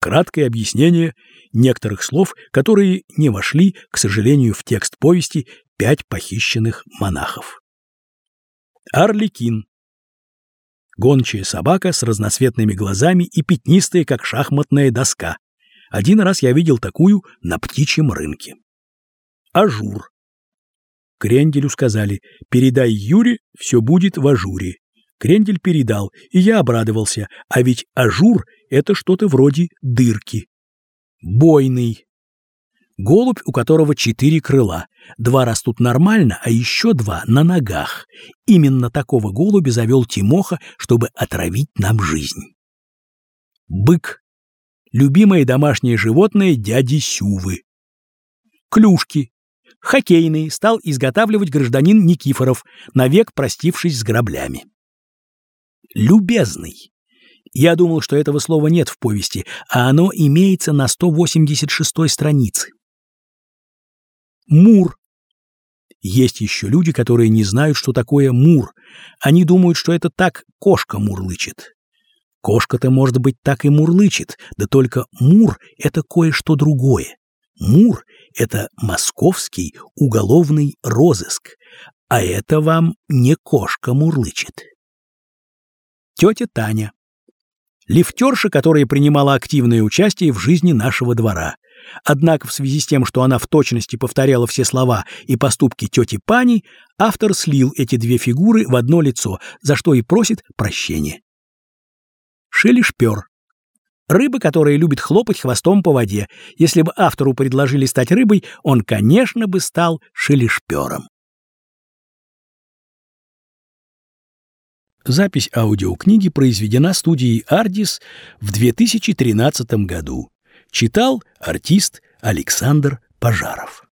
Краткое объяснение некоторых слов, которые не вошли, к сожалению, в текст повести «Пять похищенных монахов». Арлекин. Гончая собака с разноцветными глазами и пятнистая, как шахматная доска. Один раз я видел такую на птичьем рынке. Ажур. Кренделю сказали, передай Юре, все будет в ажуре. Крендель передал, и я обрадовался, а ведь ажур — это что-то вроде дырки. Бойный. Голубь, у которого четыре крыла. Два растут нормально, а еще два на ногах. Именно такого голубя завел Тимоха, чтобы отравить нам жизнь. Бык. Любимое домашнее животное дяди Сювы. Клюшки. Хоккейные стал изготавливать гражданин Никифоров, навек простившись с граблями. Любезный. Я думал, что этого слова нет в повести, а оно имеется на 186 странице. Мур. Есть еще люди, которые не знают, что такое мур. Они думают, что это так кошка мурлычет. Кошка-то, может быть, так и мурлычет, да только мур — это кое-что другое. Мур — это московский уголовный розыск, а это вам не кошка мурлычет. Тетя Таня. Лифтерша, которая принимала активное участие в жизни нашего двора. Однако в связи с тем, что она в точности повторяла все слова и поступки тети Пани, автор слил эти две фигуры в одно лицо, за что и просит прощения. Шелешпер. Рыба, которая любит хлопать хвостом по воде. Если бы автору предложили стать рыбой, он, конечно, бы стал шелешпером. Запись аудиокниги произведена студией «Ардис» в 2013 году. Читал артист Александр Пожаров.